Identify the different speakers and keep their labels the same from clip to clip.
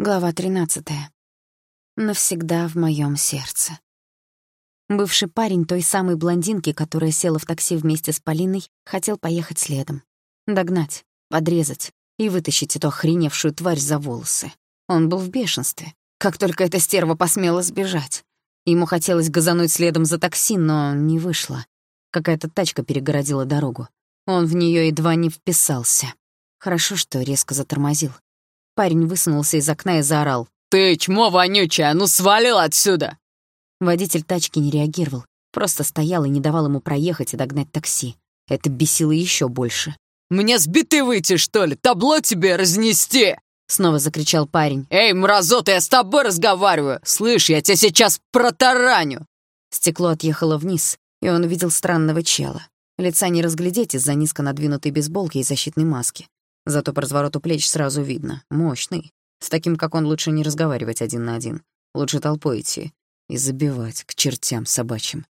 Speaker 1: Глава 13. Навсегда в моем сердце. Бывший парень той самой блондинки, которая села в такси вместе с Полиной, хотел поехать следом. Догнать, подрезать и вытащить эту охреневшую тварь за волосы. Он был в бешенстве. Как только эта стерва посмела сбежать. Ему хотелось газануть следом за такси, но не вышло. Какая-то тачка перегородила дорогу. Он в нее едва не вписался. Хорошо, что резко затормозил. Парень высунулся из окна и заорал.
Speaker 2: «Ты, чмо вонючая, ну свалил отсюда!»
Speaker 1: Водитель тачки не реагировал, просто стоял и не давал ему проехать и догнать такси. Это бесило еще больше.
Speaker 2: «Мне сбитый выйти, что ли? Табло тебе разнести!»
Speaker 1: Снова закричал парень.
Speaker 2: «Эй, мразота, я с тобой разговариваю! Слышь, я тебя сейчас протараню!»
Speaker 1: Стекло отъехало вниз, и он увидел странного чела. Лица не разглядеть из-за низко надвинутой бейсболки и защитной маски. Зато по развороту плеч сразу видно. Мощный. С таким, как он, лучше не разговаривать один на один. Лучше толпой идти. И забивать к чертям собачьим.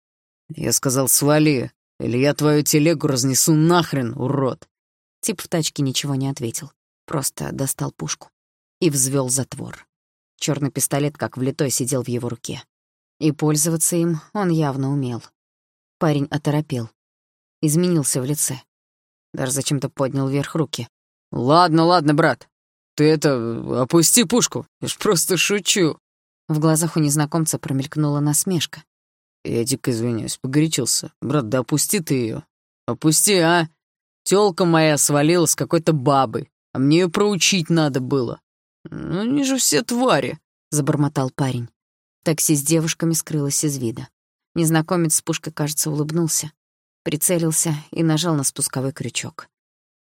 Speaker 2: Я сказал, свали, или я твою телегу разнесу нахрен, урод.
Speaker 1: Тип в тачке ничего не ответил. Просто достал пушку. И взвел затвор. Черный пистолет, как влитой, сидел в его руке. И пользоваться им он явно умел. Парень оторопел. Изменился в лице. Даже зачем-то поднял вверх руки.
Speaker 2: «Ладно, ладно, брат. Ты это, опусти пушку. Я ж просто шучу».
Speaker 1: В глазах у незнакомца промелькнула насмешка.
Speaker 2: «Я дико извиняюсь, погорячился. Брат, да опусти ты ее. Опусти, а? Тёлка моя свалила с какой-то бабой, а мне ее проучить надо было. Ну, они же все твари», — забормотал парень.
Speaker 1: Такси с девушками скрылось из вида. Незнакомец с пушкой, кажется, улыбнулся, прицелился и нажал на спусковой крючок.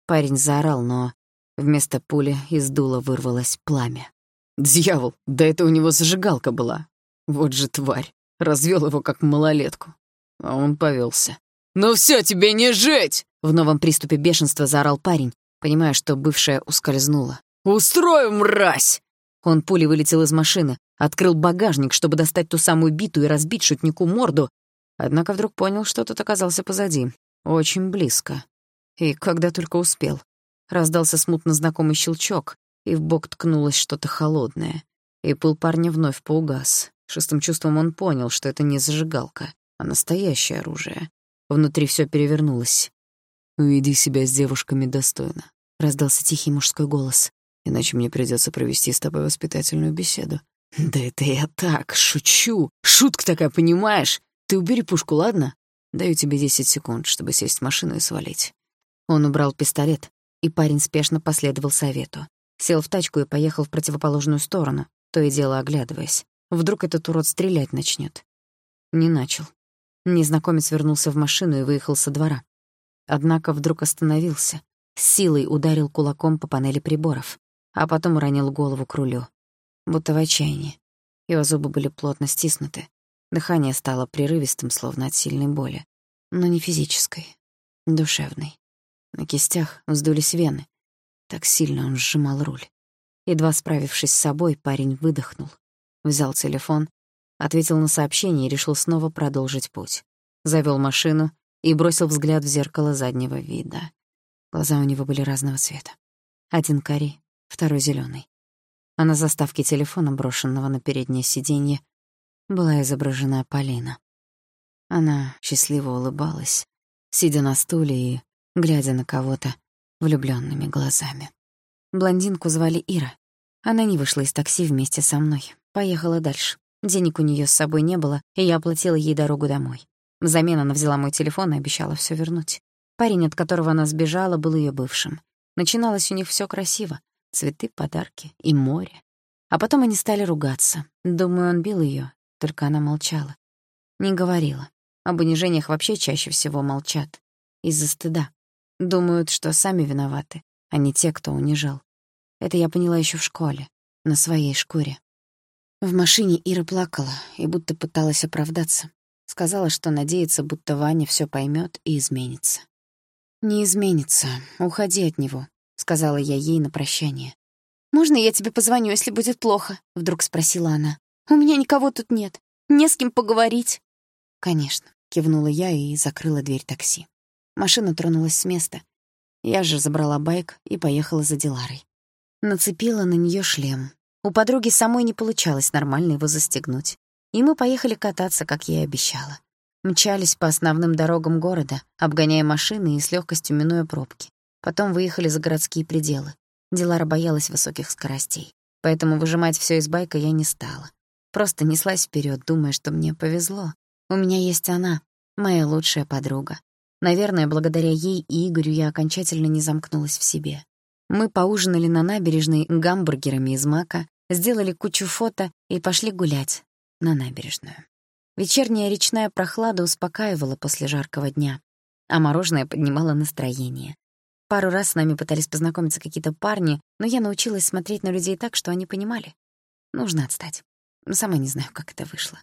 Speaker 1: Парень заорал, но вместо пули из дула вырвалось пламя.
Speaker 2: «Дьявол, да это у него зажигалка была. Вот же тварь. Развел его как малолетку. А он повелся. «Ну все, тебе не жить!»
Speaker 1: В новом приступе бешенства заорал парень, понимая, что бывшая ускользнула.
Speaker 2: «Устрою, мразь!»
Speaker 1: Он пулей вылетел из машины, открыл багажник, чтобы достать ту самую биту и разбить шутнику морду, однако вдруг понял, что тот оказался позади, очень близко. И когда только успел. Раздался смутно знакомый щелчок, и в бок ткнулось что-то холодное. И пыл парня вновь поугас. Шестым чувством он понял, что это не зажигалка, а настоящее оружие. Внутри все перевернулось.
Speaker 2: «Уведи себя с девушками достойно», —
Speaker 1: раздался тихий мужской голос.
Speaker 2: «Иначе мне придется провести с тобой воспитательную беседу». «Да это я так, шучу. Шутка такая, понимаешь? Ты убери пушку, ладно? Даю тебе десять секунд, чтобы сесть в машину и свалить».
Speaker 1: Он убрал пистолет, и парень спешно последовал совету. Сел в тачку и поехал в противоположную сторону, то и дело оглядываясь. Вдруг этот урод стрелять начнет. Не начал. Незнакомец вернулся в машину и выехал со двора. Однако вдруг остановился, с силой ударил кулаком по панели приборов, а потом уронил голову к рулю. Будто в отчаянии. Его зубы были плотно стиснуты. Дыхание стало прерывистым, словно от сильной боли. Но не физической, душевной. На кистях вздулись вены. Так сильно он сжимал руль. Едва справившись с собой, парень выдохнул. Взял телефон, ответил на сообщение и решил снова продолжить путь. Завёл машину и бросил взгляд в зеркало заднего вида. Глаза у него были разного цвета. Один карий, второй зелёный. А на заставке телефона, брошенного на переднее сиденье, была изображена Полина. Она счастливо улыбалась, сидя на стуле и глядя на кого-то влюбленными глазами. Блондинку звали Ира. Она не вышла из такси вместе со мной. Поехала дальше. Денег у нее с собой не было, и я оплатила ей дорогу домой. Взамен она взяла мой телефон и обещала все вернуть. Парень, от которого она сбежала, был ее бывшим. Начиналось у них все красиво. Цветы, подарки и море. А потом они стали ругаться. Думаю, он бил ее, только она молчала. Не говорила. Об унижениях вообще чаще всего молчат. Из-за стыда. Думают, что сами виноваты, а не те, кто унижал. Это я поняла еще в школе, на своей шкуре. В машине Ира плакала и будто пыталась оправдаться. Сказала, что надеется, будто Ваня все поймет и изменится. «Не изменится. Уходи от него», — сказала я ей на прощание. «Можно я тебе позвоню, если будет плохо?» — вдруг спросила она. «У меня никого тут нет. Не с кем поговорить». «Конечно», — кивнула я и закрыла дверь такси. Машина тронулась с места. Я же забрала байк и поехала за Диларой. Нацепила на нее шлем. У подруги самой не получалось нормально его застегнуть. И мы поехали кататься, как я и обещала. Мчались по основным дорогам города, обгоняя машины и с легкостью минуя пробки. Потом выехали за городские пределы. Дилара боялась высоких скоростей, поэтому выжимать все из байка я не стала. Просто неслась вперед, думая, что мне повезло. У меня есть она, моя лучшая подруга. Наверное, благодаря ей и Игорю я окончательно не замкнулась в себе. Мы поужинали на набережной гамбургерами из мака, сделали кучу фото и пошли гулять на набережную. Вечерняя речная прохлада успокаивала после жаркого дня, а мороженое поднимало настроение. Пару раз с нами пытались познакомиться какие-то парни, но я научилась смотреть на людей так, что они понимали. Нужно отстать. Сама не знаю, как это вышло.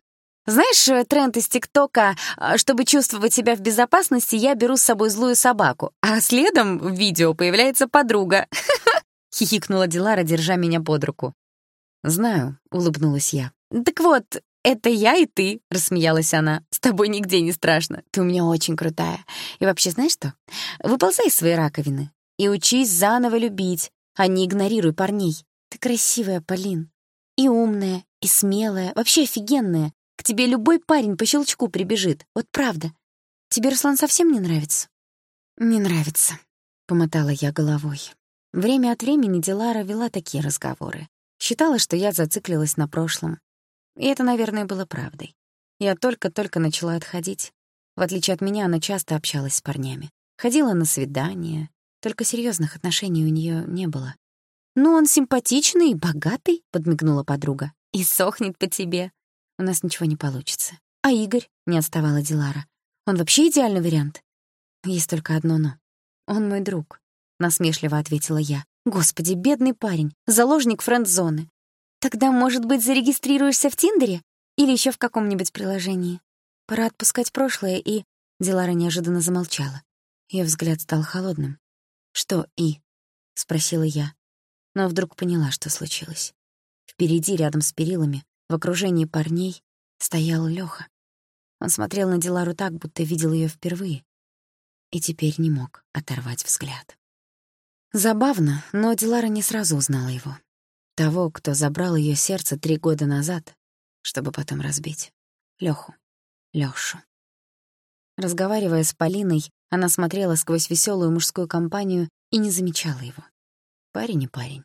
Speaker 1: Знаешь, э, тренд из ТикТока, а, чтобы чувствовать себя в безопасности, я беру с собой злую собаку, а следом в видео появляется подруга. Хихикнула Дилара, держа меня под руку. «Знаю», — улыбнулась я. «Так вот, это я и ты», — рассмеялась она. «С тобой нигде не страшно. Ты у меня очень крутая. И вообще, знаешь что? Выползай из своей раковины и учись заново любить, а не игнорируй парней. Ты красивая, Полин. И умная, и смелая, вообще офигенная. К тебе любой парень по щелчку прибежит. Вот правда. Тебе Руслан совсем не нравится?» «Не нравится», — помотала я головой. Время от времени Дилара вела такие разговоры. Считала, что я зациклилась на прошлом. И это, наверное, было правдой. Я только-только начала отходить. В отличие от меня, она часто общалась с парнями. Ходила на свидания, только серьезных отношений у нее не было. «Ну, он симпатичный и богатый», — подмигнула подруга. «И сохнет по тебе. У нас ничего не получится». «А Игорь?» — не отставала Дилара. «Он вообще идеальный вариант?» «Есть только одно «но». Он мой друг», — насмешливо ответила я. «Господи, бедный парень, заложник френд-зоны. Тогда, может быть, зарегистрируешься в Тиндере или еще в каком-нибудь приложении? Пора отпускать прошлое и... Дилара неожиданно замолчала. Ее взгляд стал холодным. «Что «и»?» — спросила я. Но вдруг поняла, что случилось. Впереди, рядом с перилами, в окружении парней, стоял Лёха. Он смотрел на Дилару так, будто видел ее впервые. И теперь не мог оторвать взгляд. Забавно, но Дилара не сразу узнала его. Того, кто забрал ее сердце три года назад, чтобы потом разбить. Лёху. Лёшу. Разговаривая с Полиной, она смотрела сквозь веселую мужскую компанию и не замечала его. Парень и парень.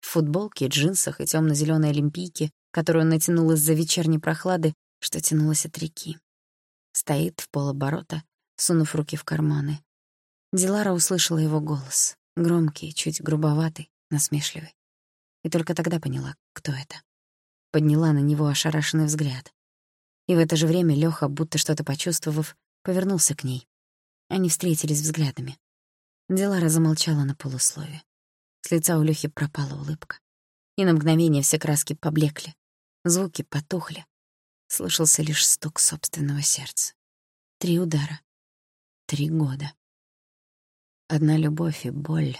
Speaker 1: В футболке, джинсах и темно зеленой олимпийке, которую он натянул из-за вечерней прохлады, что тянулась от реки. Стоит в полоборота, сунув руки в карманы. Дилара услышала его голос, громкий, чуть грубоватый, насмешливый и только тогда поняла, кто это. Подняла на него ошарашенный взгляд. И в это же время Лёха, будто что-то почувствовав, повернулся к ней. Они встретились взглядами. Дилара замолчала на полуслове. С лица у Лёхи пропала улыбка. И на мгновение все краски поблекли, звуки потухли. Слышался лишь стук собственного сердца. Три удара. Три года. Одна любовь и боль.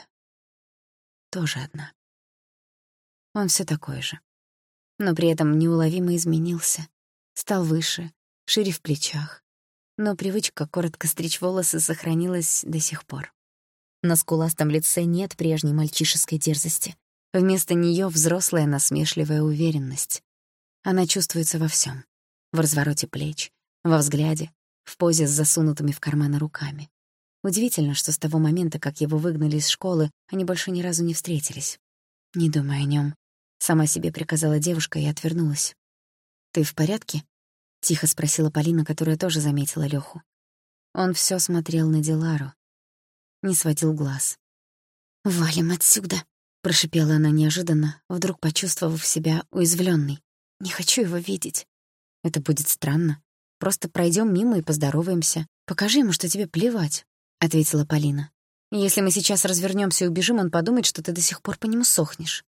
Speaker 1: Тоже одна. Он все такой же. Но при этом неуловимо изменился. Стал выше, шире в плечах. Но привычка коротко стричь волосы сохранилась до сих пор. На скуластом лице нет прежней мальчишеской дерзости. Вместо нее взрослая насмешливая уверенность. Она чувствуется во всем: В развороте плеч, во взгляде, в позе с засунутыми в карманы руками. Удивительно, что с того момента, как его выгнали из школы, они больше ни разу не встретились. Не думая о нем, Сама себе приказала девушка и отвернулась. «Ты в порядке?» — тихо спросила Полина, которая тоже заметила Лёху. Он всё смотрел на Дилару. Не сводил глаз. «Валим отсюда!» — прошипела она неожиданно, вдруг почувствовав себя уязвлённой. «Не хочу его видеть. Это будет странно. Просто пройдём мимо и поздороваемся. Покажи ему, что тебе плевать», — ответила Полина. «Если мы сейчас развернёмся и убежим, он подумает, что ты до сих пор по нему сохнешь».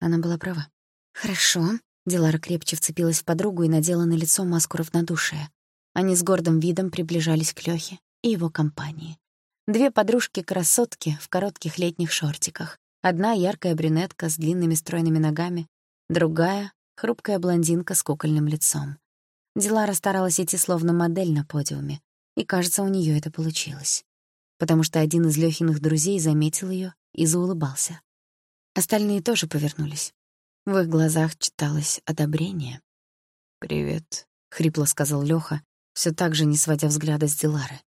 Speaker 1: Она была права. «Хорошо». Дилара крепче вцепилась в подругу и надела на лицо маску равнодушия. Они с гордым видом приближались к Лёхе и его компании. Две подружки-красотки в коротких летних шортиках. Одна — яркая брюнетка с длинными стройными ногами, другая — хрупкая блондинка с кукольным лицом. Дилара старалась идти словно модель на подиуме, и, кажется, у неё это получилось. Потому что один из Лёхиных друзей заметил её и заулыбался. Остальные тоже повернулись. В их глазах читалось одобрение.
Speaker 2: «Привет», —
Speaker 1: хрипло сказал Лёха, всё так же не сводя взгляда с Дилары.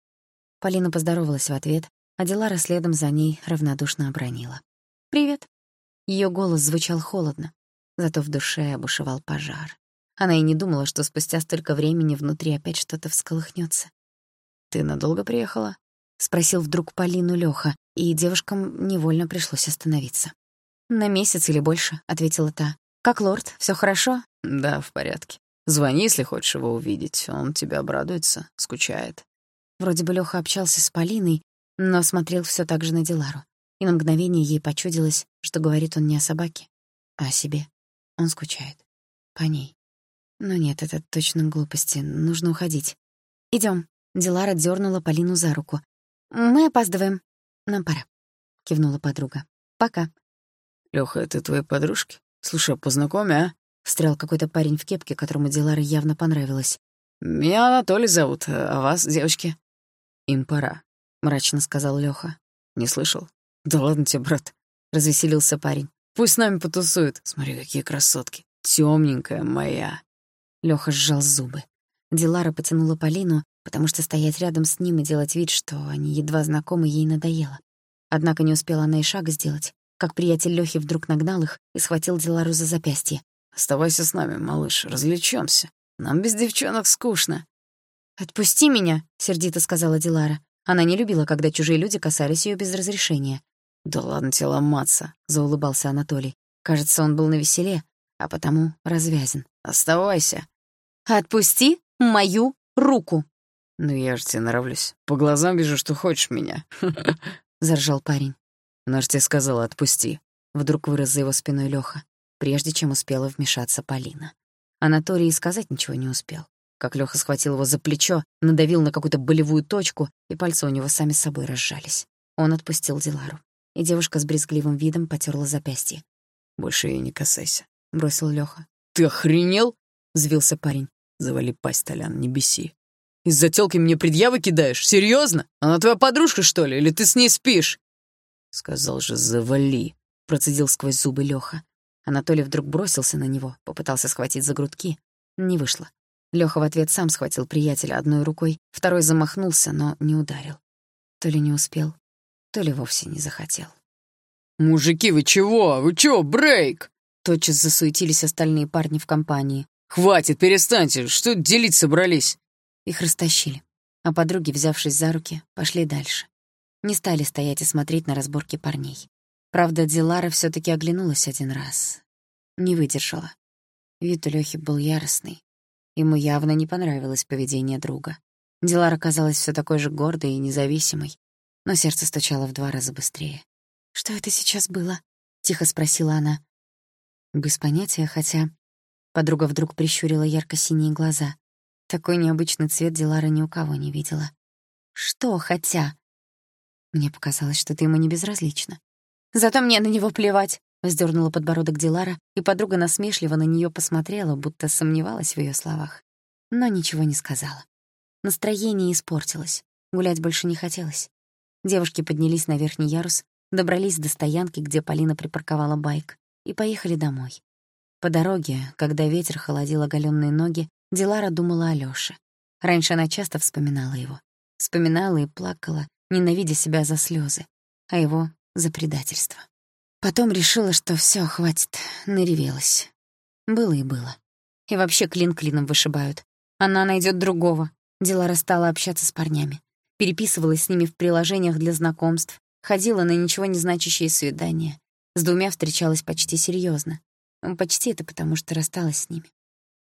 Speaker 1: Полина поздоровалась в ответ, а Дилара следом за ней равнодушно обронила. «Привет». Её голос звучал холодно, зато в душе обушевал пожар. Она и не думала, что спустя столько времени внутри опять что-то всколыхнется.
Speaker 2: «Ты надолго приехала?»
Speaker 1: — спросил вдруг Полину Лёха, и девушкам невольно пришлось остановиться. «На месяц или больше», — ответила та. «Как лорд, всё хорошо?»
Speaker 2: «Да, в порядке. Звони, если хочешь его увидеть. Он тебя обрадуется, скучает».
Speaker 1: Вроде бы Лёха общался с Полиной, но смотрел всё так же на Дилару. И на мгновение ей почудилось, что говорит он не о собаке, а о себе. Он скучает. По ней. Но нет, это точно глупости. Нужно уходить. Идём. Дилара дёрнула Полину за руку. «Мы опаздываем. Нам пора», — кивнула подруга. «Пока».
Speaker 2: «Лёха, это твои подружки? Слушай, познакомь, а?»
Speaker 1: Встрял какой-то парень в кепке, которому Дилара явно понравилась.
Speaker 2: «Меня Анатолий зовут, а вас, девочки?» «Им пора», — мрачно сказал Лёха. «Не слышал?» «Да ладно тебе, брат», — развеселился парень. «Пусть с нами потусуют. Смотри, какие красотки. Тёмненькая моя».
Speaker 1: Лёха сжал зубы. Дилара потянула Полину, потому что стоять рядом с ним и делать вид, что они едва знакомы, ей надоело. Однако не успела она и шага сделать, как приятель Лёхи вдруг нагнал их и схватил Дилару за запястье.
Speaker 2: «Оставайся с нами, малыш, развлечёмся. Нам без девчонок скучно».
Speaker 1: «Отпусти меня», — сердито сказала Дилара. Она не любила, когда чужие люди касались её без разрешения.
Speaker 2: «Да ладно тебе ломаться», — заулыбался Анатолий.
Speaker 1: Кажется, он был навеселе, а потому развязен.
Speaker 2: «Оставайся».
Speaker 1: «Отпусти мою руку!»
Speaker 2: «Ну я же тебе нравлюсь. По глазам вижу, что хочешь меня», —
Speaker 1: заржал парень.
Speaker 2: «Но ж тебе сказала, отпусти».
Speaker 1: Вдруг вырос за его спиной Лёха, прежде чем успела вмешаться Полина. Анатолий сказать ничего не успел. Как Лёха схватил его за плечо, надавил на какую-то болевую точку, и пальцы у него сами собой разжались. Он отпустил Дилару, и девушка с брезгливым видом потёрла запястье.
Speaker 2: «Больше её не касайся», —
Speaker 1: бросил Лёха.
Speaker 2: «Ты охренел?»
Speaker 1: — взвился парень.
Speaker 2: «Завали пасть, Толян, не беси. Из-за тёлки мне предъявы кидаешь? Серьёзно? Она твоя подружка, что ли? Или ты с ней спишь?» «Сказал же, завали», — процедил сквозь зубы Лёха.
Speaker 1: Анатолий вдруг бросился на него, попытался схватить за грудки. Не вышло. Лёха в ответ сам схватил приятеля одной рукой, второй замахнулся, но не ударил. То ли не успел, то ли вовсе не захотел.
Speaker 2: «Мужики, вы чего? Вы чё, брейк?»
Speaker 1: Тотчас засуетились остальные парни в компании.
Speaker 2: «Хватит, перестаньте! Что делить собрались?»
Speaker 1: Их растащили, а подруги, взявшись за руки, пошли дальше. Не стали стоять и смотреть на разборки парней. Правда, Дилара все таки оглянулась один раз. Не выдержала. Вид у Лёхи был яростный. Ему явно не понравилось поведение друга. Дилара казалась все такой же гордой и независимой, но сердце стучало в два раза быстрее. «Что это сейчас было?» — тихо спросила она. Без понятия, хотя... Подруга вдруг прищурила ярко-синие глаза. Такой необычный цвет Дилара ни у кого не видела. «Что хотя?» Мне показалось, что ты ему не безразлична. «Зато мне на него плевать», — вздернула подбородок Дилара, и подруга насмешливо на нее посмотрела, будто сомневалась в ее словах. Но ничего не сказала. Настроение испортилось. Гулять больше не хотелось. Девушки поднялись на верхний ярус, добрались до стоянки, где Полина припарковала байк, и поехали домой. По дороге, когда ветер холодил оголенные ноги, Дилара думала о Лёше. Раньше она часто вспоминала его. Вспоминала и плакала, ненавидя себя за слезы, а его — за предательство. Потом решила, что все, хватит, наревелась. Было и было. И вообще клин клином вышибают. Она найдет другого. Дилара стала общаться с парнями. Переписывалась с ними в приложениях для знакомств, ходила на ничего не значащие свидания. С двумя встречалась почти серьезно. Почти это потому, что рассталась с ними.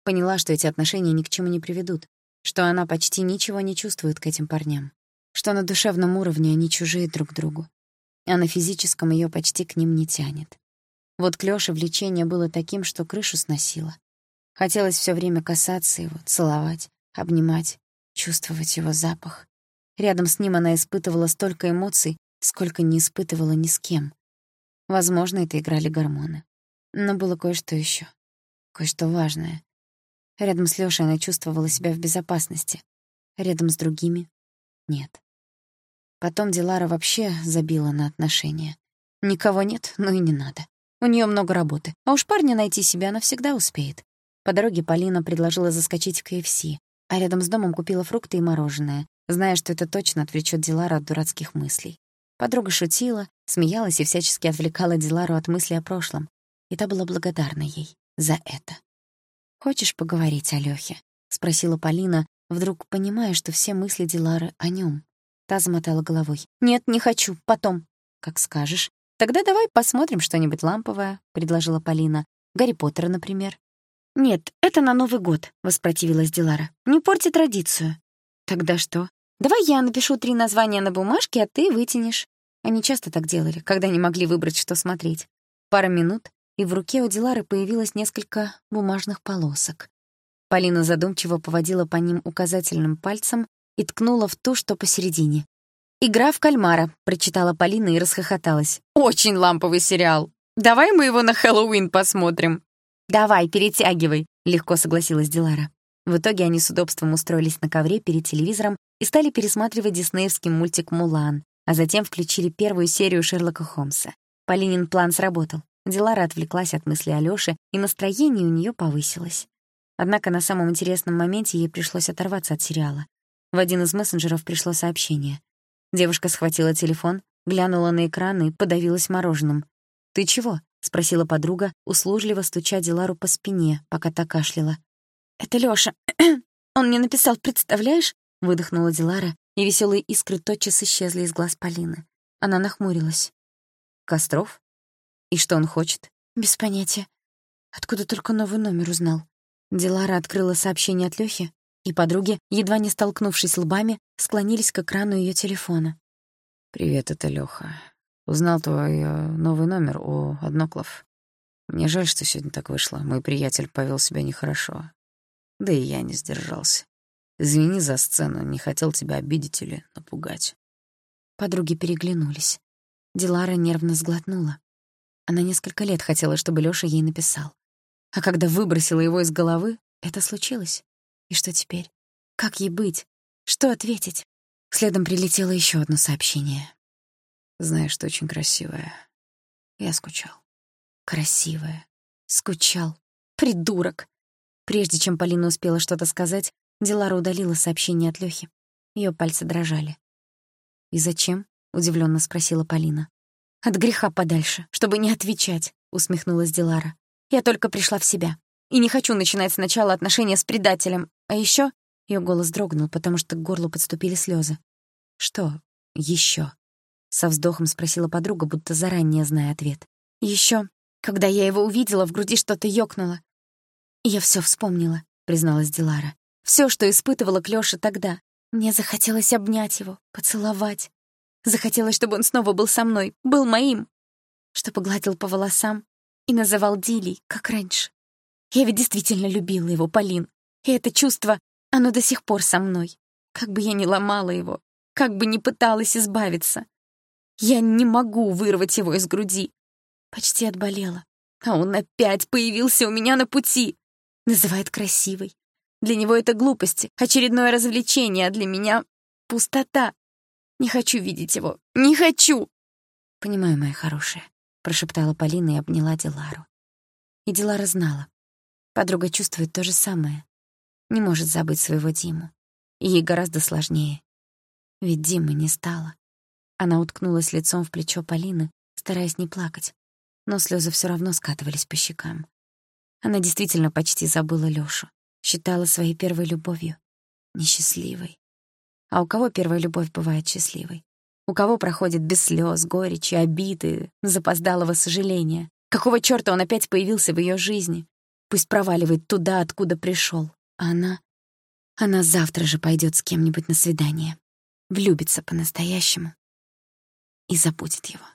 Speaker 1: Поняла, что эти отношения ни к чему не приведут, что она почти ничего не чувствует к этим парням, что на душевном уровне они чужие друг другу, а на физическом ее почти к ним не тянет. Вот к Лёше влечение было таким, что крышу сносило. Хотелось все время касаться его, целовать, обнимать, чувствовать его запах. Рядом с ним она испытывала столько эмоций, сколько не испытывала ни с кем. Возможно, это играли гормоны. Но было кое-что еще, кое-что важное, Рядом с Лёшей она чувствовала себя в безопасности. Рядом с другими — нет. Потом Дилара вообще забила на отношения. Никого нет, ну и не надо. У нее много работы, а уж парня найти себе она всегда успеет. По дороге Полина предложила заскочить в КФС, а рядом с домом купила фрукты и мороженое, зная, что это точно отвлечет Дилара от дурацких мыслей. Подруга шутила, смеялась и всячески отвлекала Дилару от мыслей о прошлом, и та была благодарна ей за это. «Хочешь поговорить о Лёхе?» — спросила Полина, вдруг понимая, что все мысли Дилары о нём. Та замотала головой. «Нет, не хочу, потом». «Как скажешь. Тогда давай посмотрим что-нибудь ламповое», — предложила Полина. «Гарри Поттера, например». «Нет, это на Новый год», — воспротивилась Дилара. «Не порти традицию». «Тогда что? Давай я напишу три названия на бумажке, а ты вытянешь». Они часто так делали, когда не могли выбрать, что смотреть. Пара минут, и в руке у Дилары появилось несколько бумажных полосок. Полина задумчиво поводила по ним указательным пальцем и ткнула в ту, что посередине. «Игра в кальмара», — прочитала Полина и расхохоталась. «Очень ламповый сериал. Давай мы его на Хэллоуин посмотрим». «Давай, перетягивай», — легко согласилась Дилара. В итоге они с удобством устроились на ковре перед телевизором и стали пересматривать диснеевский мультик «Мулан», а затем включили первую серию Шерлока Холмса. Полинин план сработал. Дилара отвлеклась от мысли Алёши, и настроение у неё повысилось. Однако на самом интересном моменте ей пришлось оторваться от сериала. В один из мессенджеров пришло сообщение. Девушка схватила телефон, глянула на экран и подавилась мороженым. «Ты чего?» — спросила подруга, услужливо стуча Дилару по спине, пока та кашляла. «Это Лёша. Он мне написал, представляешь?» — выдохнула Дилара, и веселые искры тотчас исчезли из глаз Полины. Она нахмурилась. «Костров?» И что он хочет? Без понятия. Откуда только новый номер узнал? Дилара открыла сообщение от Лёхи, и подруги, едва не столкнувшись лбами, склонились к экрану её телефона.
Speaker 2: «Привет, это Лёха. Узнал твой э, новый номер у Одноклов. Мне жаль, что сегодня так вышло. Мой приятель повел себя нехорошо. Да и я не сдержался. Извини за сцену, не хотел тебя обидеть или напугать».
Speaker 1: Подруги переглянулись. Дилара нервно сглотнула. Она несколько лет хотела, чтобы Лёша ей написал. А когда выбросила его из головы, это случилось. И что теперь? Как ей быть? Что ответить? Следом прилетело ещё одно сообщение.
Speaker 2: Знаешь, что очень красивое. Я скучал.
Speaker 1: Красивое. Скучал. Придурок. Прежде чем Полина успела что-то сказать, Дилара удалила сообщение от Лёхи. Её пальцы дрожали. «И зачем?» — удивлённо спросила Полина. «От греха подальше, чтобы не отвечать», — усмехнулась Дилара. «Я только пришла в себя. И не хочу начинать сначала отношения с предателем. А ещё...» Её голос дрогнул, потому что к горлу подступили слёзы. «Что ещё?» — со вздохом спросила подруга, будто заранее зная ответ. «Ещё, когда я его увидела, в груди что-то ёкнуло. Я всё вспомнила», — призналась Дилара. «Всё, что испытывала к Лёше тогда. Мне захотелось обнять его, поцеловать, Захотелось, чтобы он снова был со мной, был моим. Что погладил по волосам и называл Дилей, как раньше. Я ведь действительно любила его, Полин. И это чувство, оно до сих пор со мной. Как бы я ни ломала его, как бы ни пыталась избавиться. Я не могу вырвать его из груди. Почти отболела. А он опять появился у меня на пути. Называет красивой. Для него это глупости, очередное развлечение, а для меня — пустота. Не хочу видеть его. Не хочу!» «Понимаю, моя хорошая», — прошептала Полина и обняла Дилару. И Дилара знала. Подруга чувствует то же самое. Не может забыть своего Диму. И ей гораздо сложнее. Ведь Димы не стало. Она уткнулась лицом в плечо Полины, стараясь не плакать, но слезы все равно скатывались по щекам. Она действительно почти забыла Лёшу, считала своей первой любовью, несчастливой. А у кого первая любовь бывает счастливой? У кого проходит без слез, горечи, обиды, запоздалого сожаления? Какого чёрта он опять появился в её жизни? Пусть проваливает туда, откуда пришёл. А она... Она завтра же пойдёт с кем-нибудь на свидание. Влюбится по-настоящему и забудет его.